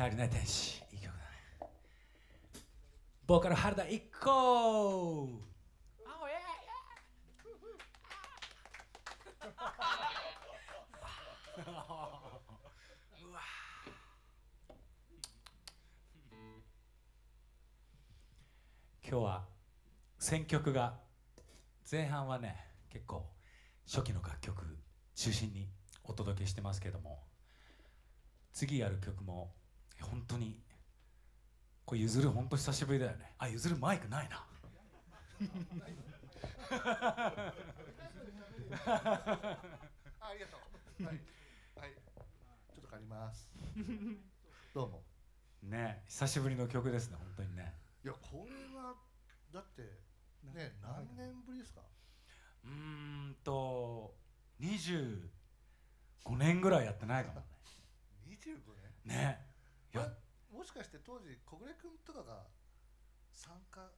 足りない天使。いい曲だね。ボーカル原田一個 今日は選曲が前半はね結構初期の楽曲中心にお届けしてますけども次やる曲も本当にこれゆずる本当久しぶりだよねあゆずるマイクないな ありがとう。はい。はい。ちょっと借ります。どうも。ね久しぶりの曲ですね本当にねいや、これは、だって、ね、何年ぶりですか？うーんと25年ぐらいやってないかも ?25 年？ねねいやあもしかして当時、小暮君とかが参加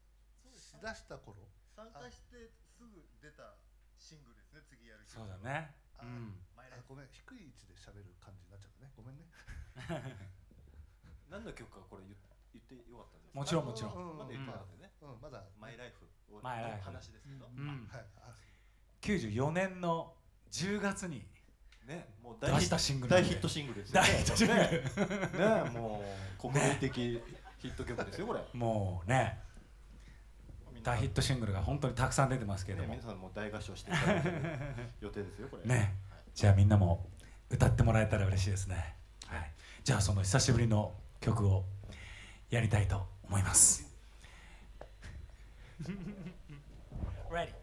しだした頃？参加してすぐ出たシングルですね次やるそうだね。あうん。マイライフあごめん、低い位置で喋る感じになっちゃったね。ごめんね。何の曲かこれ言言ってよかったんですか？もちろんもちろん。うんまだ言ってなかったよね、うん、まだ。マイライフをマイライフ話ですけど、うん。はい。あ94年の10月に大ヒットシングルで。すよ大ヒットシングルね。ねもう国民的ヒット曲ですよこれ。もうね。大ヒットシングルが本当にたくさん出てますけども。ね皆さんも大合唱していただいてる予定ですよこれ。ね。じゃあみんなも歌ってもらえたら嬉しいですね、はい、じゃあその久しぶりの曲をやりたいと思います。Ready